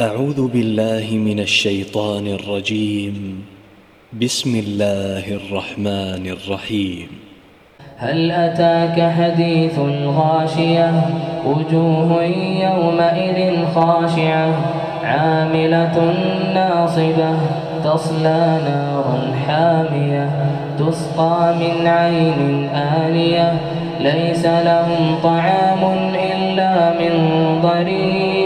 أعوذ بالله من الشيطان الرجيم. بسم الله الرحمن الرحيم. هل أتاك حديث الغاشية؟ وجوه يومئذ خاشعة. عاملة ناصبة. تصلى نارا حامية. تسقى من عين آنية. ليس لهم طعام إلا من ضريع.